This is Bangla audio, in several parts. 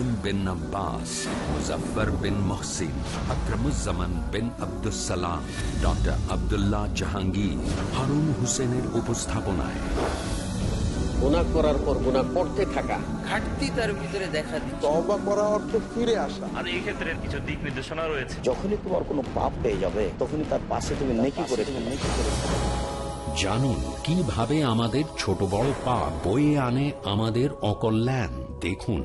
কাসিম বিন আব্বাস মুজফর বিন মহসিন আকরমুজ্জামান বিন আবদুসালাম ডক্টর আবদুল্লাহ জাহাঙ্গীর হারুন হোসেনের উপস্থাপনায়। গুনাহ করার পর গুনাহ করতে থাকা। ঘাটতি তার ভিতরে দেখা দিচ্ছে। তওবা করা অর্থ ফিরে আসা। আর এই ক্ষেত্রে কিছু দিক নির্দেশনা রয়েছে। যখনই তোমার কোনো পাপ পেয়ে যাবে তখনই তার পাশে তুমি নেকি করে তুমি নেকি করে জানুন কীভাবে আমাদের ছোট বড় পাপ বয়ে আনে আমাদের অকল্যাণ? দেখুন।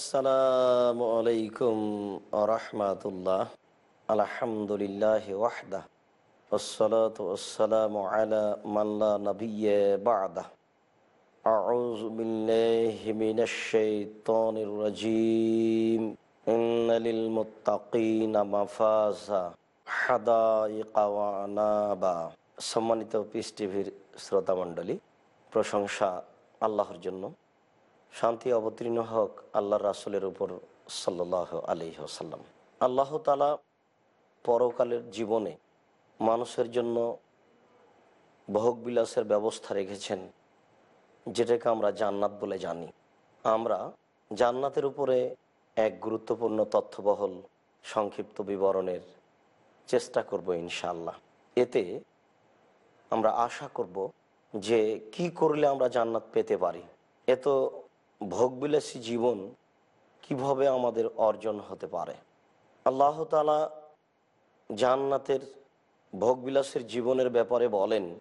আসসালামু আলাইকুম আরহামাতুল্লাহ আলহামদুলিল্লাহ ওয়াহদা والصلاة والسلام على من لا نبي بعده أعوذ بالله من الشيطان الرجيم إن للمتقين مفازا حدائق وعنابا সম্মানিত পিস টিভির শ্রোতামণ্ডলী প্রশংসা আল্লাহর জন্য শান্তি অবতীর্ণ হোক আল্লাহ রাসুলের উপর সাল্লাহ আলি আল্লাহ তালা পরকালের জীবনে মানুষের জন্য ভোগবিলাসের ব্যবস্থা রেখেছেন, যেটাকে আমরা জান্নাত বলে জানি। আমরা জান্নাতের উপরে এক গুরুত্বপূর্ণ তথ্যবহল সংক্ষিপ্ত বিবরণের চেষ্টা করব ইনশাল্লাহ এতে আমরা আশা করব যে কি করলে আমরা জান্নাত পেতে পারি। এত ভোগবিলাসী জীবন কীভাবে আমাদের অর্জন হতে পারে? আল্লাহ তালা জান্নাতের ভোগবিলাসের জীবনের ব্যাপারে বলেন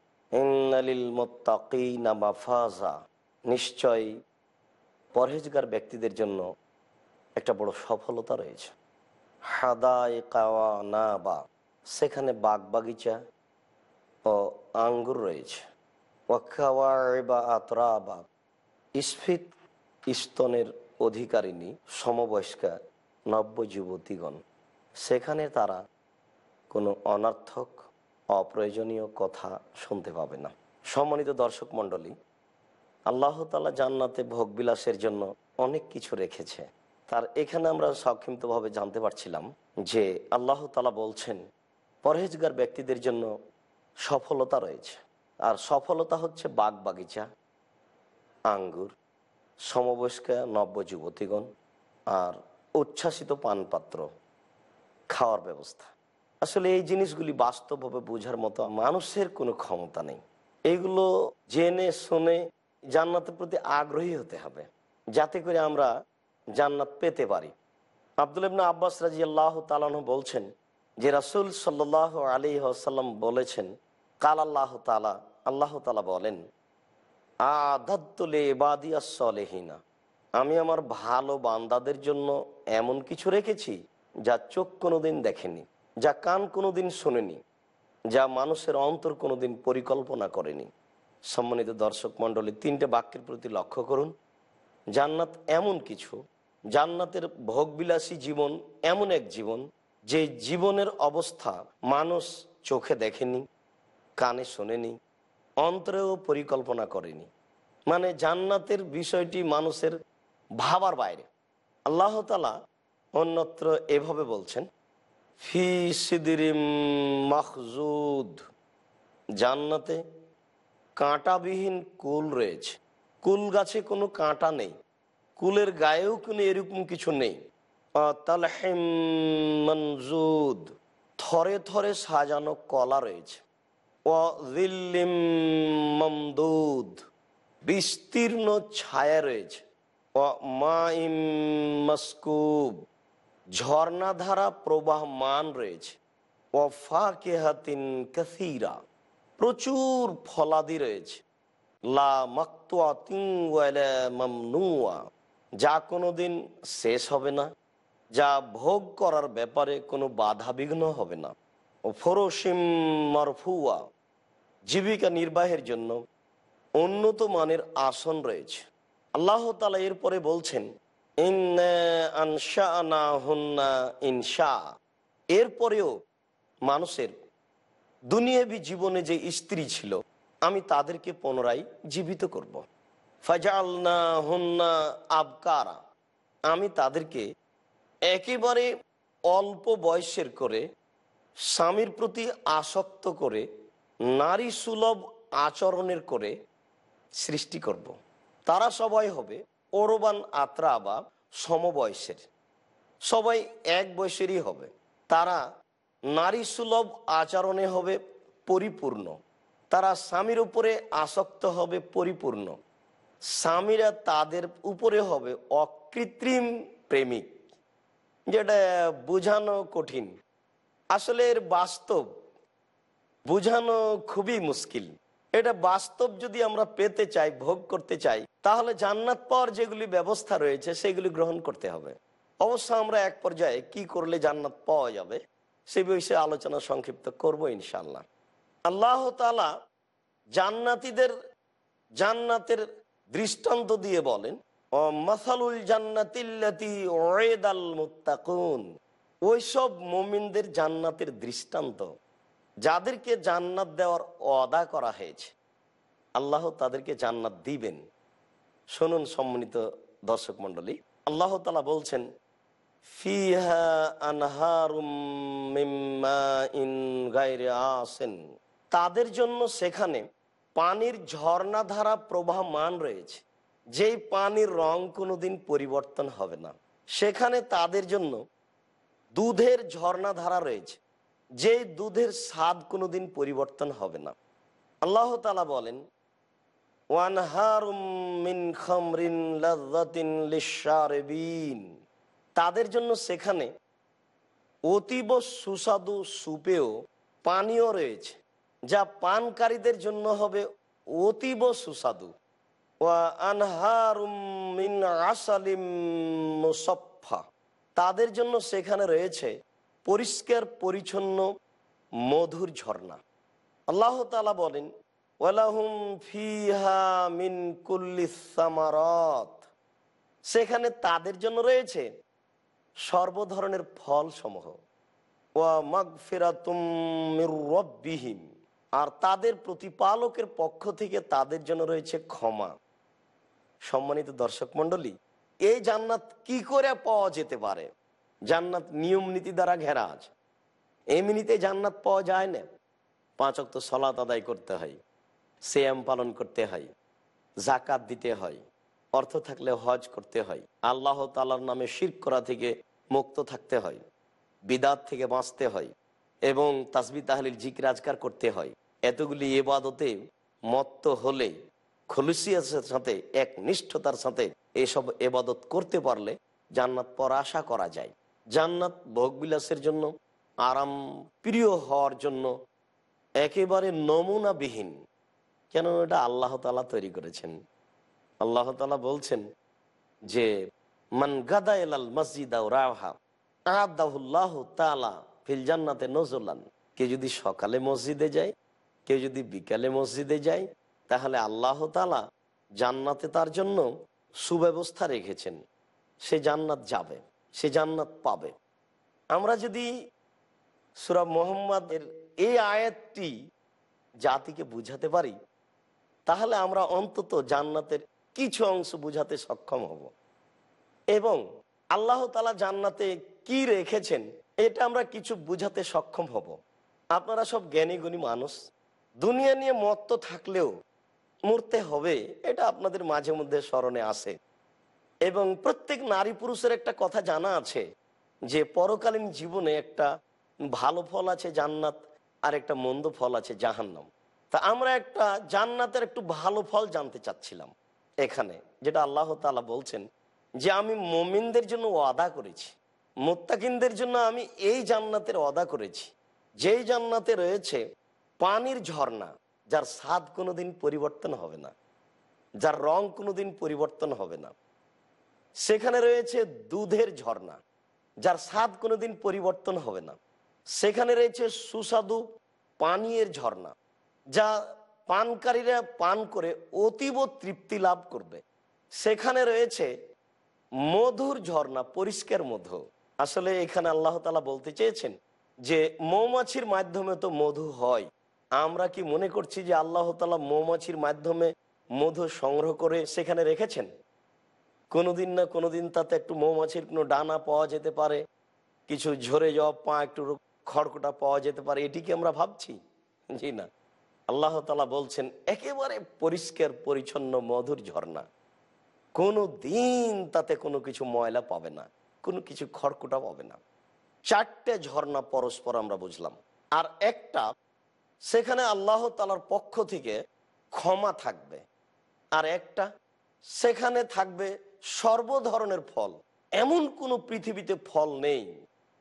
মাফাজা। নিশ্চয় পরহেজগার ব্যক্তিদের জন্য একটা বড় সফলতা রয়েছে। হাদায় কাওয়া না বা সেখানে বাগ বাগিচা ও আঙ্গুর রয়েছে। ওয়াক্ষাওয়া বা আতরা বা স্ফীত স্তনের অধিকারিণী সমবয়স্কা নব্য যুবতীগণ সেখানে তারা কোনো অনার্থক, অপ্রয়োজনীয় কথা শুনতে পাবে না। সম্মানিত দর্শক মণ্ডলী, আল্লাহ তালা জান্নাতে ভোগবিলাসের জন্য অনেক কিছু রেখেছে। তার এখানে আমরা সংক্ষিপ্তভাবে জানতে পারছিলাম যে আল্লাহ তালা বলছেন, পরহেজগার ব্যক্তিদের জন্য সফলতা রয়েছে। আর সফলতা হচ্ছে বাগ বাগিচা আঙ্গুর সমবয়স্কা নব্য যুবতীগণ আর উচ্ছ্বাসিত পানপাত্র খাওয়ার ব্যবস্থা। আসলে এই জিনিসগুলি বাস্তবভাবে বোঝার মতো মানুষের কোনো ক্ষমতা নেই। এগুলো জেনে, শুনে জান্নাতের প্রতি আগ্রহী হতে হবে, যাতে করে আমরা জান্নাত পেতে পারি। আব্দুল ইবনা আব্বাস রাজি আল্লাহ তালাহ বলছেন যে রাসুল সাল্লাহ আলী আসাল্লাম বলেছেন, কাল আল্লাহ তালা আল্লাহ তালা বলেন আমি আমার ভালো বান্দাদের জন্য এমন কিছু রেখেছি যা চোখ কোনোদিন দেখেনি, যা কান কোনোদিন শোনেনি, যা মানুষের অন্তর কোনোদিন পরিকল্পনা করেনি। সম্মানিত দর্শক মণ্ডলী, তিনটে বাক্যের প্রতি লক্ষ্য করুন। জান্নাত এমন কিছু, জান্নাতের ভোগবিলাসী জীবন এমন এক জীবন, যে জীবনের অবস্থা মানুষ চোখে দেখেনি, কানে শোনেনি অন্তরেও পরিকল্পনা করেনি। মানে জান্নাতের বিষয়টি মানুষের ভাবার বাইরে। আল্লাহ তালা অন্যত্র এভাবে বলছেন, ফি সিদিরিম মাহজুদ জান্নাতে কাঁটাবিহীন কুল রয়েছে। কুল গাছে কোনো কাঁটা নেই। কুলের গায়েও কোনো এরকম কিছু নেই। তালহিম মনজুদ। থরে থরে সাজানো কলা রয়েছে। বিস্তীর্ণ ছায়া রয়েছে। মস্কুব, ঝর্ণাধারা প্রবাহমান রয়েছে। ও ফাকেহাতিন কাসিরা, প্রচুর ফলাদি রয়েছে। লা মামনুয়া, যা কোনোদিন শেষ হবে না। যা ভোগ করার ব্যাপারে কোনো বাধা বিঘ্ন হবে না। ও মারফুয়া, জীবিকা নির্বাহের জন্য উন্নত মানের আসন রয়েছে। আল্লাহ তালা এরপরে বলছেন ইনশা। এরপরেও মানুষের দুনিয়াবি জীবনে যে স্ত্রী ছিল, আমি তাদেরকে পুনরায় জীবিত করব। ফাজালনা হুন্না আবকারা। আমি তাদেরকে একেবারে অল্প বয়সের করে স্বামীর প্রতি আসক্ত করে নারী সুলভ আচরণের করে সৃষ্টি করব। তারা সবাই হবে ওরবান আত্রা বা সমবয়সের। সবাই এক বয়সেরই হবে। তারা নারী সুলভ আচরণে হবে পরিপূর্ণ। তারা স্বামীর উপরে আসক্ত হবে পরিপূর্ণ। স্বামীরা তাদের উপরে হবে অকৃত্রিম প্রেমিক, যেটা বোঝানো কঠিন। আসলে এর বাস্তব বোঝানো খুবই মুশকিল। এটা বাস্তব যদি আমরা পেতে চাই, ভোগ করতে চাই, তাহলে জান্নাত পাওয়ার যেগুলি ব্যবস্থা রয়েছে, সেগুলি গ্রহণ করতে হবে। অবশ্য আমরা এক পর্যায়ে কি করলে জান্নাত পাওয়া যাবে, সে বিষয়ে আলোচনা সংক্ষিপ্ত করব ইনশাল্লাহ আল্লাহ তালা জান্নাতিদের, জান্নাতের দৃষ্টান্ত দিয়ে বলেন মাসালুল জান্নাতিল্লাতি ওয়েদাল মুত্তাকুন। ওইসব মোমিনদের জান্নাতের দৃষ্টান্ত, যাদেরকে জান্নাত দেওয়ার অদা করা হয়েছে, আল্লাহ তাদেরকে জান্নাত দিবেন। শুনুন সম্মানিত দর্শক মন্ডলী আল্লাহ তালা বলছেন, ফিহা আনহারুম তাদের জন্য সেখানে পানির ঝর্ণাধারা প্রবাহমান রয়েছে, যেই পানির রং কোনোদিন পরিবর্তন হবে না। সেখানে তাদের জন্য দুধের ঝর্ণাধারা রয়েছে। যেই দুধের স্বাদ কোনোদিন পরিবর্তন হবে না। আল্লাহ তালা বলেন তাদের জন্য সেখানে অতীব সুস্বাদু সুপেও পানীয় রয়েছে, যা পানকারীদের জন্য হবে অতীব সুস্বাদু। আনহারুম মিন আসালিম মুসাফফা। তাদের জন্য সেখানে রয়েছে পরিষ্কার, পরিচ্ছন্ন, মধুর ঝর্ণা। আল্লাহ তালা বলেন, ওয়ালাহুম ফিহা মিন কুল্লি সামারত। সেখানে তাদের জন্য রয়েছে সর্বধরনের ফল সমূহ ওয়া আর তাদের প্রতিপালকের পক্ষ থেকে তাদের জন্য রয়েছে ক্ষমা। সম্মানিত দর্শক মন্ডলী এই জান্নাত কি করে পাওয়া যেতে পারে? জান্নাত নিয়ম নীতি দ্বারা ঘেরা আছে। এমনিতে জান্নাত পাওয়া যায় না। পাঁচ অক্ত সলাত আদায় করতে হয়, সেয়াম পালন করতে হয় জাকাত দিতে হয়, অর্থ থাকলে হজ করতে হয়, আল্লাহ তালার নামে শির করা থেকে মুক্ত থাকতে হয়, বিদাত থেকে বাঁচতে হয় এবং তাসবি তাহলিল জিকির আজকার করতে হয়। এতগুলি এবাদতে মত্ত হলে খলুসিয়ার সাথে এক নিষ্ঠতার সাথে এসব এবাদত করতে পারলে জান্নাত পর আশা করা যায়। জান্নাত ভোগবিলাসের জন্য, আরাম প্রিয় হওয়ার জন্য একেবারে নমুনাবিহীন। কেন এটা আল্লাহ তালা তৈরি করেছেন। আল্লাহ তালা বলছেন যে, মান গাদা এলাল মসজিদ রাহা ফিল নজলান। কেউ যদি সকালে মসজিদে যায়, কেউ যদি বিকালে মসজিদে যায় তাহলে আল্লাহ তালা জান্নাতে তার জন্য সুব্যবস্থা রেখেছেন। সে জান্নাত যাবে, সে জান্নাত পাবে। আমরা যদি সুরা মোহাম্মদের এই আয়াতটি জাতিকে বুঝাতে পারি, তাহলে আমরা অন্তত জান্নাতের কিছু অংশ বুঝাতে সক্ষম হব। এবং আল্লাহ তালা জান্নাতে কি রেখেছেন, এটা আমরা কিছু বুঝাতে সক্ষম হব। আপনারা সব জ্ঞানী গুণী মানুষ, দুনিয়া নিয়ে মত্ত থাকলেও মরতে হবে, এটা আপনাদের মাঝে মধ্যে স্মরণে আসে এবং প্রত্যেক নারী পুরুষের একটা কথা জানা আছে যে, পরকালীন জীবনে একটা ভালো ফল আছে জান্নাত, আর একটা মন্দ ফল আছে জাহান্নাম। তা আমরা একটা জান্নাতের একটু ভালো ফল জানতে চাচ্ছিলাম এখানে, যেটা আল্লাহ তালা বলছেন যে, আমি মমিনদের জন্য ওয়াদা করেছি, মোত্তাকিনদের জন্য আমি এই জান্নাতের ওয়াদা করেছি। যেই জান্নাতে রয়েছে পানির ঝর্ণা যার স্বাদ কোনোদিন পরিবর্তন হবে না, যার রং কোনোদিন পরিবর্তন হবে না। সেখানে রয়েছে দুধের ঝর্ণা, যার স্বাদ কোনোদিন পরিবর্তন হবে না। সেখানে রয়েছে সুস্বাদু পানীয়ের ঝর্ণা, যা পানকারীরা পান করে অতীব তৃপ্তি লাভ করবে। সেখানে রয়েছে মধুর ঝর্ণা, পরিষ্কার মধু। আসলে এখানে আল্লাহ বলতে চেয়েছেন যে মৌমাছির মাধ্যমে তো মধু হয়। আমরা কি মনে করছি যে আল্লাহ তালা মৌমাছির মাধ্যমে মধু সংগ্রহ করে সেখানে রেখেছেন? কোনোদিন না কোনোদিন তাতে একটু মৌমাছির কোনো ডানা পাওয়া যেতে পারে, কিছু ঝরে যাওয়া পা, একটু খড়কটা পাওয়া যেতে পারে, এটি কি আমরা ভাবছি? জি না। আল্লাহ তালা বলছেন, একেবারে পরিষ্কার, পরিচ্ছন্ন মধুর ঝর্ণা। কোনো দিন তাতে কোনো কিছু ময়লা পাবে না, কোনো কিছু খড়কুটা পাবে না। চারটে ঝর্ণা পরস্পর আমরা বুঝলাম। আর একটা সেখানে আল্লাহ তালার পক্ষ থেকে ক্ষমা থাকবে। আর একটা, সেখানে থাকবে সর্ব ধরনের ফল। এমন কোনো পৃথিবীতে ফল নেই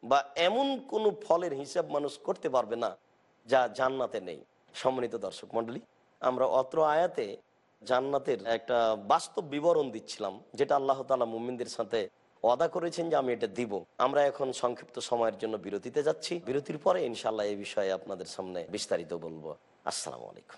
বা এমন কোনো ফলের হিসাব মানুষ করতে পারবে না যা জান্নাতে নেই। সম্মানিত দর্শক মন্ডলী আমরা অত্র আয়াতে জান্নাতের একটা বাস্তব বিবরণ দিচ্ছিলাম, যেটা আল্লাহ তালা মুমিনদের সাথে ওয়াদা করেছেন যে আমি এটা দিব। আমরা এখন সংক্ষিপ্ত সময়ের জন্য বিরতিতে যাচ্ছি। বিরতির পরে ইনশাল্লাহ এই বিষয়ে আপনাদের সামনে বিস্তারিত বলব। আসসালামু আলাইকুম।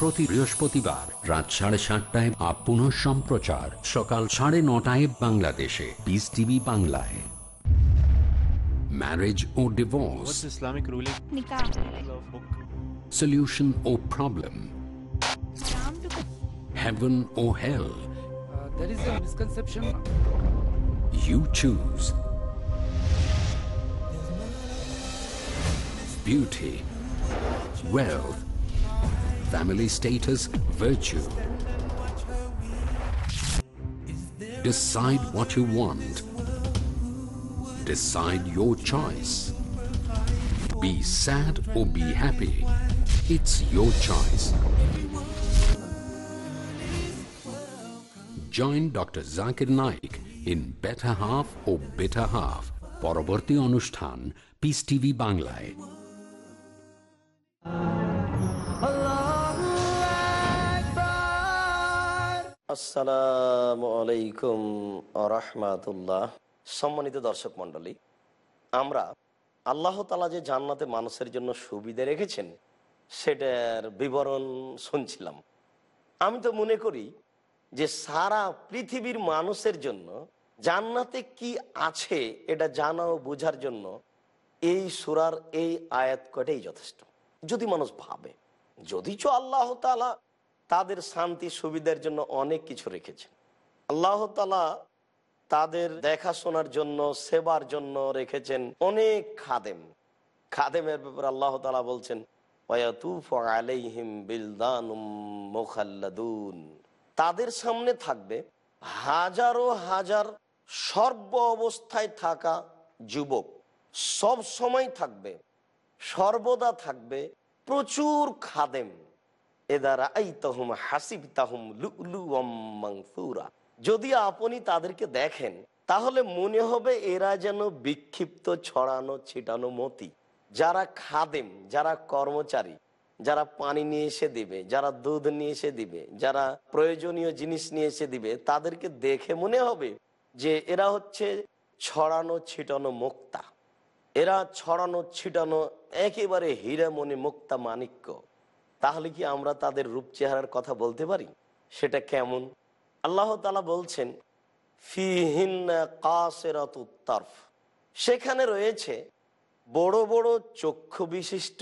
প্রতি বৃহস্পতিবার রাত সাড়ে সাতটায় আপন সম্প্রচার সকাল সাড়ে নটায় বাংলাদেশে। বিস টিভি বাংলায়। ম্যারেজ ও ডিভোর্স ইসলামিক রুলিং সলিউশন ও প্রবলেম heaven ও hell. You choose beauty a family status, virtue. Decide what you want. Decide your choice. Be sad or be happy. It's your choice. Join Dr. Zakir Naik in Better Half or Bitter Half. পরবর্তী অনুষ্ঠান পিস টিভি বাংলায় আসসালামু আলাইকুম রহমাতুল্লাহ সম্মানিত দর্শক মণ্ডলী, আমরা আল্লাহ তালা যে জান্নাতে মানুষের জন্য সুবিধা রেখেছেন, সেটার বিবরণ শুনছিলাম। আমি তো মনে করি যে সারা পৃথিবীর মানুষের জন্য জান্নাতে কি আছে এটা জানা ও বোঝার জন্য এই সুরার এই আয়াত কটাই যথেষ্ট। যদি মানুষ ভাবে যদিচ আল্লাহ তালা তাদের শান্তি সুবিধার জন্য অনেক কিছু রেখেছেন। আল্লাহ তালা তাদের দেখাশোনার জন্য, সেবার জন্য রেখেছেন অনেক খাদেম। খাদেমের ব্যাপারে আল্লাহ তালা বলছেন তাদের সামনে থাকবে হাজারো হাজার সর্ব অবস্থায় থাকা যুবক। সব সময় থাকবে, সর্বদা থাকবে প্রচুর খাদেম। এদারা মাংসুরা যদি আপনি তাদেরকে দেখেন, তাহলে মনে হবে এরা যেন বিক্ষিপ্ত, ছড়ানো, ছিটানো মতি। যারা খাদেম, যারা কর্মচারী, যারা পানি নিয়ে এসে দিবে, যারা দুধ নিয়ে এসে দিবে, যারা প্রয়োজনীয় জিনিস নিয়ে এসে দিবে, তাদেরকে দেখে মনে হবে যে এরা হচ্ছে ছড়ানো, ছিটানো মুক্তা। এরা ছড়ানো, ছিটানো একেবারে হীরামণি মুক্তা মানিক্য। তাহলে কি আমরা তাদের রূপ চেহারার কথা বলতে পারি? সেটা কেমন? আল্লাহ তালা বলছেন ফিহিন সেখানে রয়েছে বড় বড় চক্ষু বিশিষ্ট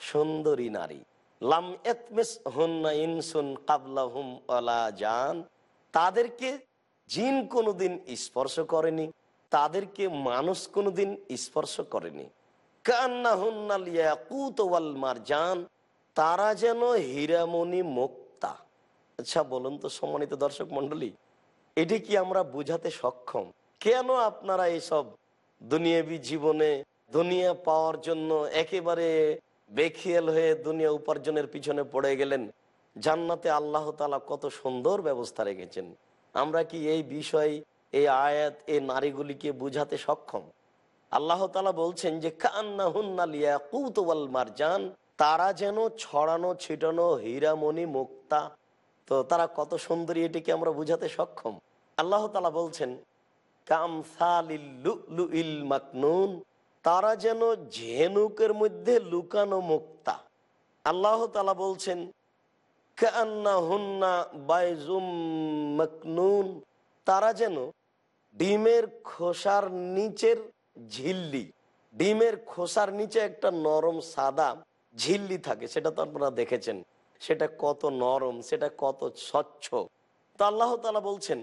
সুন্দরী নারী। লাম এতমেস হন্না ইনসুন জান। তাদেরকে জিন কোনোদিন স্পর্শ করেনি, তাদেরকে মানুষ কোনোদিন স্পর্শ করেনি। কান্না হুন্নাল ইয়াকুত ওয়াল মারজান। তারা যেন হীরামণি মুক্তা। আচ্ছা বলুন তো সম্মানিত দর্শক মন্ডলী এটি কি আমরা বুঝাতে সক্ষম? কেন আপনারা এইসব দুনিয়াবি জীবনে দুনিয়া পাওয়ার জন্য একেবারে বেখিয়াল হয়ে দুনিয়া উপার্জনের পিছনে পড়ে গেলেন? জান্নাতে আল্লাহ তালা কত সুন্দর ব্যবস্থা রেখেছেন। আমরা কি এই বিষয়, এই আয়াত, এই নারীগুলিকে বুঝাতে সক্ষম? আল্লাহ তালা বলছেন যে কান্না হুন্নালিয়া কুতওয়াল মারজান। তারা যেন ছড়ানো, ছিটানো, হীরামণি, মুক্তা। তো তারা কত সুন্দরী এটিকে আমরা বুঝাতে সক্ষম? আল্লাহ তালা বলছেন মাকনুন। তারা যেন ঝেনুকের মধ্যে লুকানো মুক্তা। আল্লাহ তালা বলছেন কান্না হুন্না বাইজুম তারা যেন ডিমের খোসার নিচের ঝিল্লি, ডিমের খোসার নিচে একটা নরম সাদা ঝিল্লি থাকে, সেটা তো আপনারা দেখেছেন। সেটা কত নরম, সেটা কত স্বচ্ছ। তো আল্লাহ তালা বলছেন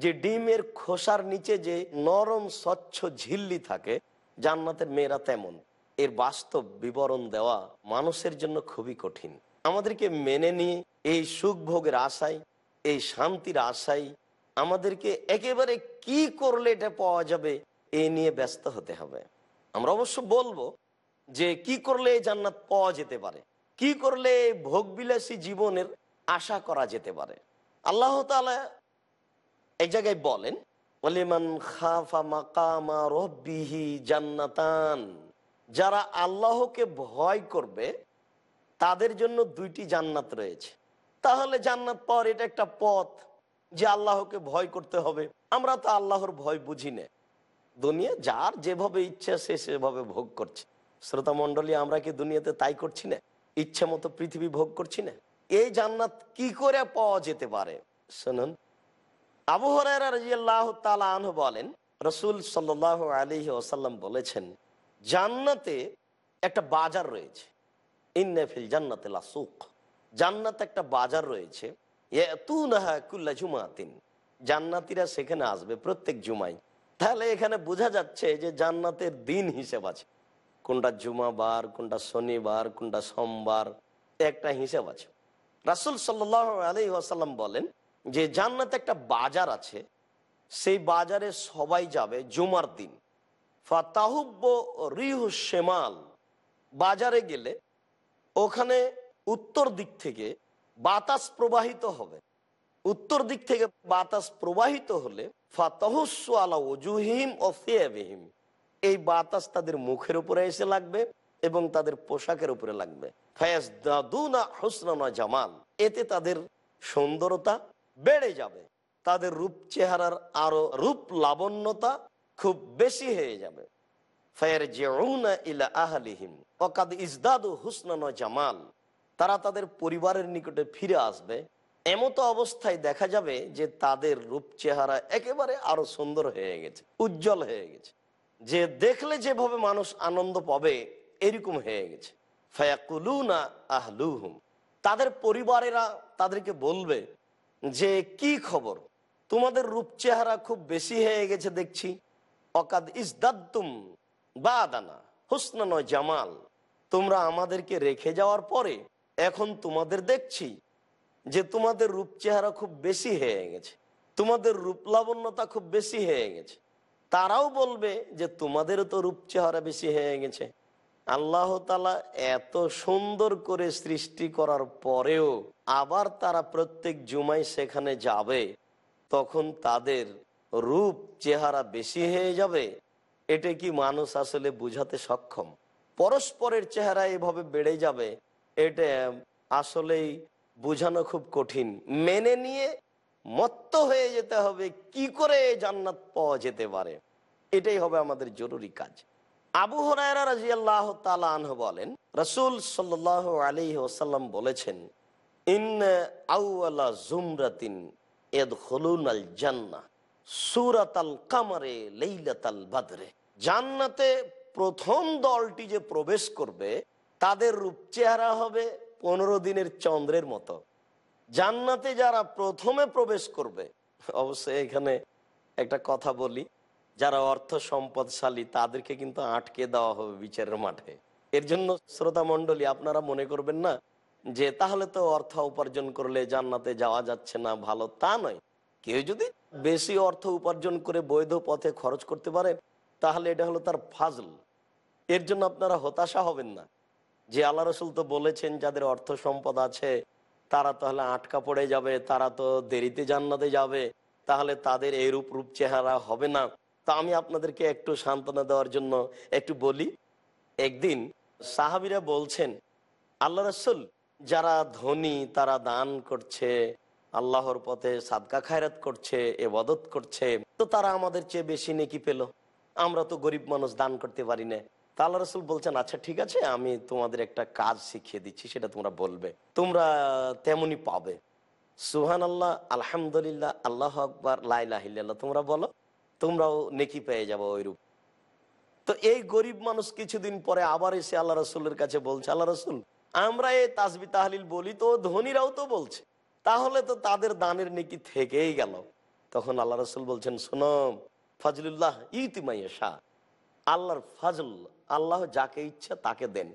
যে ডিমের খোসার নিচে যে নরম, স্বচ্ছ ঝিল্লি থাকে, জান্নাতের মেয়েরা তেমন। এর বাস্তব বিবরণ দেওয়া মানুষের জন্য খুবই কঠিন। আমাদেরকে মেনে নিয়ে এই সুখ ভোগের আশায়, এই শান্তির আশায় আমাদেরকে একেবারে কি করলে এটা পাওয়া যাবে, এ নিয়ে ব্যস্ত হতে হবে। আমরা অবশ্য বলব যে কি করলে জান্নাত পাওয়া যেতে পারে? কি করলে ভোগবিলাসী জীবনের আশা করা যেতে পারে? আল্লাহ এক জায়গায় বলেন খাফা জান্নাতান। যারা আল্লাহকে ভয় করবে, তাদের জন্য দুইটি জান্নাত রয়েছে। তাহলে জান্নাত পাওয়ার এটা একটা পথ যে আল্লাহকে ভয় করতে হবে। আমরা তো আল্লাহর ভয় বুঝি না। দুনিয়া যার যেভাবে ইচ্ছা সে সেভাবে ভোগ করছে। শ্রোতা মন্ডলী আমরা কি দুনিয়াতে তাই করছি না? ইচ্ছে মতো পৃথিবী ভোগ করছি না? এই জান্নাত কি করে পাওয়া যেতে পারে? শুনুন। আবু হরাহ তালাহ বলেন, রসুল সাল আলী ওসাল্লাম বলেছেন, জান্নাতে একটা বাজার রয়েছে। ইন্নফিল জান্নাতে লাসুক। জান্নাত একটা বাজার রয়েছে। জান্নাতিরা সেখানে আসবে প্রত্যেক জুমাই তাহলে এখানে বোঝা যাচ্ছে যে জান্নাতের দিন হিসেব আছে। কোনটা জুমাবার, কোনটা শনিবার, কোনটা সোমবার, একটা হিসাব আছে। রাসুল সাল্লাহ বলেন যে জান্নাতে একটা বাজার আছে, সেই বাজারে সবাই যাবে জুমার দিন। ফাতাহুব্ব রিহু শেমাল। বাজারে গেলে ওখানে উত্তর দিক থেকে বাতাস প্রবাহিত হবে। উত্তর দিক থেকে বাতাস প্রবাহিত হলে ফাতাহুসু আলা ওজুহিম ও ফিয়াবিহিম। এই বাতাস তাদের মুখের উপরে এসে লাগবে এবং তাদের পোশাকের উপরে লাগবে। ফায়াজ জামাল। এতে তাদের সুন্দরতা বেড়ে যাবে। তাদের রূপ চেহারার আরও রূপ লাবণ্যতা খুব বেশি হয়ে যাবে। জামাল। তারা তাদের পরিবারের নিকটে ফিরে আসবে। এমতো অবস্থায় দেখা যাবে যে তাদের রূপ চেহারা একেবারে আরও সুন্দর হয়ে গেছে, উজ্জ্বল হয়ে গেছে। যে দেখলে যেভাবে মানুষ আনন্দ পাবে, এরকম হয়ে গেছে। ফায়াকুলুনা আহলুহুম। তাদের পরিবারেরা তাদেরকে বলবে যে, কি খবর? তোমাদের রূপ চেহারা খুব বেশি হয়ে গেছে দেখছি। অকাদ ইসদাদ্তুম বাদানা হুসনান জামাল। তোমরা আমাদেরকে রেখে যাওয়ার পরে এখন তোমাদের দেখছি যে, তোমাদের রূপ চেহারা খুব বেশি হয়ে গেছে। তোমাদের রূপ লাবণ্যতা খুব বেশি হয়ে গেছে। তারাও বলবে যে তোমাদেরও তো রূপ চেহারা বেশি হয়ে গেছে। আল্লাহ তালা এত সুন্দর করে সৃষ্টি করার পরেও আবার তারা প্রত্যেক জুমাই সেখানে যাবে, তখন তাদের রূপ চেহারা বেশি হয়ে যাবে। এটা কি মানুষ আসলে বুঝাতে সক্ষম? পরস্পরের চেহারা এভাবে বেড়ে যাবে, এটা আসলেই বোঝানো খুব কঠিন। মেনে নিয়ে মত্ত হয়ে যেতে হবে, কি করে জান্নাত পাওয়া যেতে পারে? এটাই হবে আমাদের জরুরি কাজ। আবু হরায়রা রাজি আল্লাহ তালাহ বলেন, রসুল সাল্লাহ আলী ওসাল্লাম বলেছেন ইন আউআলা জুমরাতিন এদ হলুন আল জান্না সুরাত আল কামারে লেইলাত আল বাদরে। জান্নাতে প্রথম দলটি যে প্রবেশ করবে, তাদের রূপ চেহারা হবে পনেরো দিনের চন্দ্রের মতো। জান্নাতে যারা প্রথমে প্রবেশ করবে, অবশ্যই এখানে একটা কথা বলি, যারা অর্থ সম্পদশালী তাদেরকে কিন্তু আটকে দেওয়া হবে বিচারের মাঠে। এর জন্য শ্রোতা মণ্ডলী, আপনারা মনে করবেন না যে তাহলে তো অর্থ উপার্জন করলে জান্নাতে যাওয়া যাচ্ছে না, ভালো তা নয়। কেউ যদি বেশি অর্থ উপার্জন করে বৈধ পথে খরচ করতে পারে, তাহলে এটা হলো তার ফাজল। এর জন্য আপনারা হতাশা হবেন না যে আল্লাহ রসুল তো বলেছেন, যাদের অর্থ সম্পদ আছে তারা তাহলে আটকা পড়ে যাবে, তারা তো দেরিতে জান্নাতে যাবে, তাহলে তাদের এই রূপ রূপ চেহারা হবে না। তা আমি আপনাদেরকে একটু সান্ত্বনা দেওয়ার জন্য একটু বলি। একদিন সাহাবিরা বলছেন, আল্লাহ রসুল, যারা ধনী তারা দান করছে, আল্লাহর পথে সাদকা খায়রাত করছে, এবাদত করছে, তো তারা আমাদের চেয়ে বেশি নেকি পেল। আমরা তো গরিব মানুষ, দান করতে পারি না। আল্লাহ রসুল বলছেন আচ্ছা ঠিক আছে, আমি তোমাদের একটা কাজ শিখিয়ে দিচ্ছি, সেটা তোমরা বলবে। তোমরা তেমনই পাবে। সুহান আল্লাহ আলহামদুলিল্লাহ, আল্লাহ আকবর লাইলাহিল্লাহ তোমরা বলো, তোমরাও নেকি পেয়ে যাব ওইরূপ তো এই গরিব মানুষ কিছুদিন পরে আবার এসে আল্লাহ রসুলের কাছে বলছে, আল্লাহ রসুল, আমরা এই তাসবি তাহলিল বলি তো, ধনীরাও তো বলছে। তাহলে তো তাদের দানের নেকি থেকেই গেল। তখন আল্লাহ রসুল বলছেন সোনম ফজলুল্লাহ ইতিমাইয়া শাহ আল্লাহর ফাজল আল্লাহ যাকে ইচ্ছা তাকে দেন।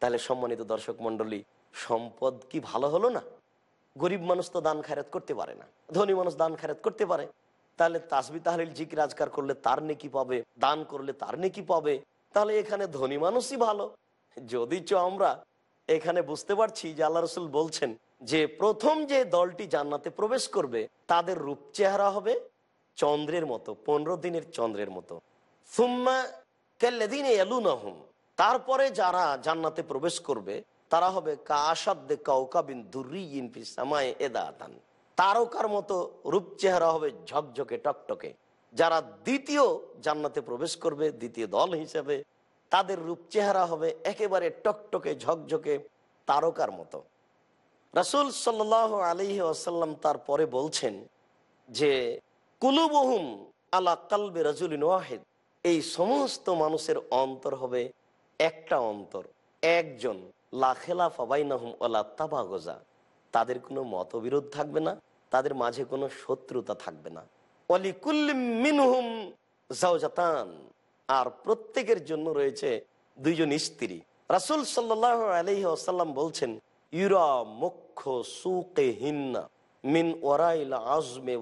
তাহলে সম্মানিত দর্শক মন্ডলী সম্পদ কি ভালো হলো না? গরিব মানুষ তো দান খায়রাত করতে পারে না, ধনী মানুষ দান খায়রাত করতে পারে। তাহলে তাসবি তাহলিল জিক রাজগার করলে তার নেকি পাবে, দান করলে তার নেকি পাবে। তাহলে এখানে ধনী মানুষই ভালো। যদি চ আমরা এখানে বুঝতে পারছি যে আল্লাহ রসুল বলছেন যে, প্রথম যে দলটি জান্নাতে প্রবেশ করবে, তাদের রূপ চেহারা হবে চন্দ্রের মতো, পনেরো দিনের চন্দ্রের মতো। সুম্মা তারপরে যারা জান্নাতে প্রবেশ করবে, তারা হবে কাশাদ্দে কাউকাবিন দুর্রিন তারকার মতো রূপ চেহারা হবে ঝকঝকে, টকটকে। যারা দ্বিতীয় জান্নাতে প্রবেশ করবে, দ্বিতীয় দল হিসেবে, তাদের রূপ চেহারা হবে একেবারে টকটকে, ঝকঝকে তারকার মতো। রাসুল সাল আলী আসাল্লাম তারপরে বলছেন যে, কুলুবহুম আলা কালবে রাজুলিন ওয়াহেদ। এই সমস্ত মানুষের অন্তর হবে একটা অন্তর, একজন। লাখেলা ফাবাইনাহুম ওলা তাবাগোজা। তাদের কোনো মতবিরোধ থাকবে না, তাদের মাঝে কোনো শত্রুতা থাকবে না। অলিকুল্লিম মিনহুম আর প্রত্যেকের জন্য রয়েছে দুইজন স্ত্রী। রাসুল সাল্লাহ আলহি আসাল্লাম বলছেন, ইউরা মুখ্য সুকে হিন্না মিন ওরাইল আজমে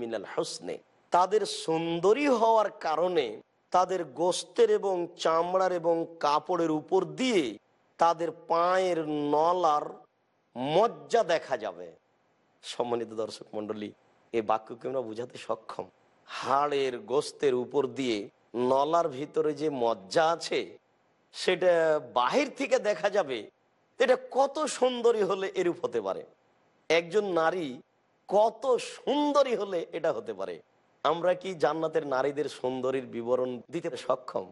মিনাল হোসনে। তাদের সুন্দরী হওয়ার কারণে তাদের গোস্তের এবং চামড়ার এবং কাপড়ের উপর দিয়ে তাদের পায়ের নলার মজ্জা দেখা যাবে। সম্মানিত দর্শক মন্ডলী এই বাক্যকে আমরা বুঝাতে সক্ষম। হাড়ের গোস্তের উপর দিয়ে নলার ভিতরে যে মজ্জা আছে, সেটা বাহির থেকে দেখা যাবে। এটা কত সুন্দরী হলে এরূপ হতে পারে? একজন নারী কত সুন্দরী হলে এটা হতে পারে? আমরা কি জান্নাতের নারীদের সুন্দরীর বিবরণ দিতে সক্ষম?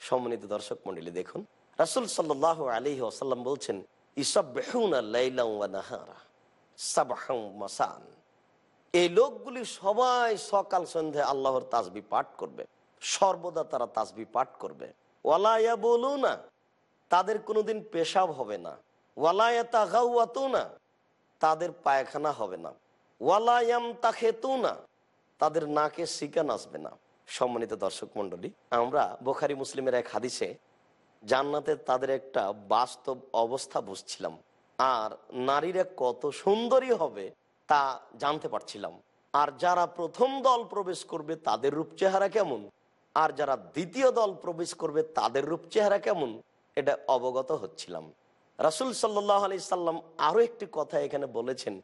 সম্মানিত দর্শক মন্ডলী, দেখুন, রাসুল সাল্লাহ আলহি আসাল্লাম বলছেন মাসান। এই লোকগুলি সবাই সকাল সন্ধ্যে আল্লাহর তাজবি পাঠ করবে। সর্বদা তারা তাজবি পাঠ করবে। ওয়ালাইয়া বলু না তাদের কোনোদিন পেশাব হবে না। ওয়ালায়া তাগাউয়াতু না তাদের পায়খানা হবে না। ওয়ালায়াম তাখেতু না তাদের নাকে শিকান আসবে না, সম্মানিত দর্শক মন্ডলী আমরা বোখারি মুসলিমের এক হাদিসে জান্নাতে তাদের একটা বাস্তব অবস্থা বুঝছিলাম, আর নারীরা কত সুন্দরী হবে তা জানতে পারছিলাম। আর যারা প্রথম দল প্রবেশ করবে তাদের রূপ চেহারা কেমন? আর যারা দ্বিতীয় দল প্রবেশ করবে তাদের রূপ চেহারা কেমন? এটা অবগত হচ্ছিলাম। রাসুল সাল্লাহ আলি সাল্লাম আরও একটি কথা এখানে বলেছেন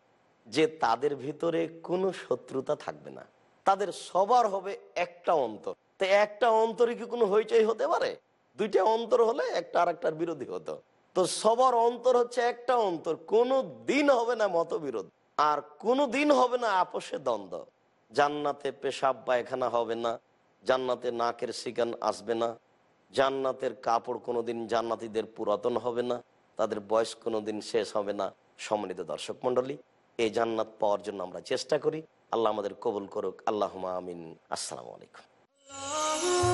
যে তাদের ভিতরে কোনো শত্রুতা থাকবে না। তাদের সবার হবে একটা অন্তর। তো একটা অন্তরে কি কোনো হইচই হতে পারে? দুইটা অন্তর হলে একটা আর একটার বিরোধী হতো তো সবার অন্তর হচ্ছে একটা অন্তর, কোনো দিন হবে না মতবিরোধ। আর কোনো দিন হবে না আপোষে দ্বন্দ্ব। জান্নাতে পেশাব পায়খানা হবে না, জান্নাতে নাকের শিকান আসবে না, জান্নাতের কাপড় কোনোদিন জান্নাতিদের পুরাতন হবে না, তাদের বয়স কোনোদিন শেষ হবে না, সম্মানিত দর্শক মন্ডলী এই জান্নাত পাওয়ার জন্য আমরা চেষ্টা করি। আল্লাহ আমাদের কবুল করুক। আল্লাহ আমিন। আসসালামু আলাইকুম।